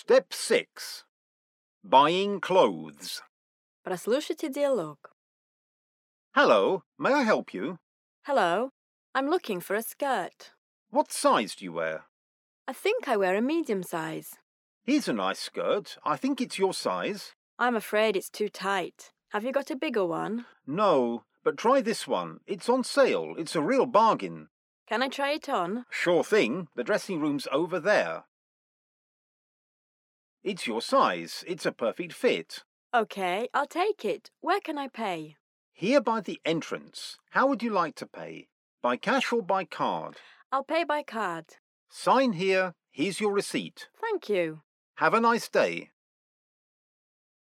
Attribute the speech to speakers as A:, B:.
A: Step 6. Buying clothes.
B: Прослушайте диалог.
A: Hello, may I help you?
B: Hello, I'm looking for a skirt.
A: What size do you wear?
B: I think I wear a medium size.
A: Here's a nice skirt. I think it's your size.
B: I'm afraid it's too tight. Have you got a bigger one?
A: No, but try this one. It's on sale. It's a real bargain.
B: Can I try it on?
A: Sure thing. The dressing room's over there. It's your size. It's a perfect fit.
B: Okay, I'll take it. Where can I pay?
A: Here by the entrance. How would you like to pay? By cash or by card?
B: I'll pay by card.
A: Sign here. Here's your receipt.
B: Thank you.
A: Have a nice day.